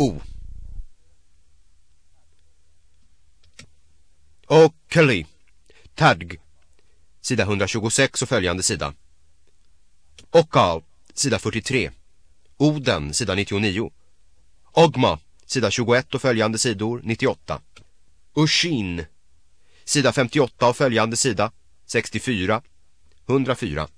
O. Ockley. Tadg. Sida 126 och följande sida. Ockal. Sida 43. Oden. Sida 99. Ogma. Sida 21 och följande sidor 98. Ushin. Sida 58 och följande sida 64. 104.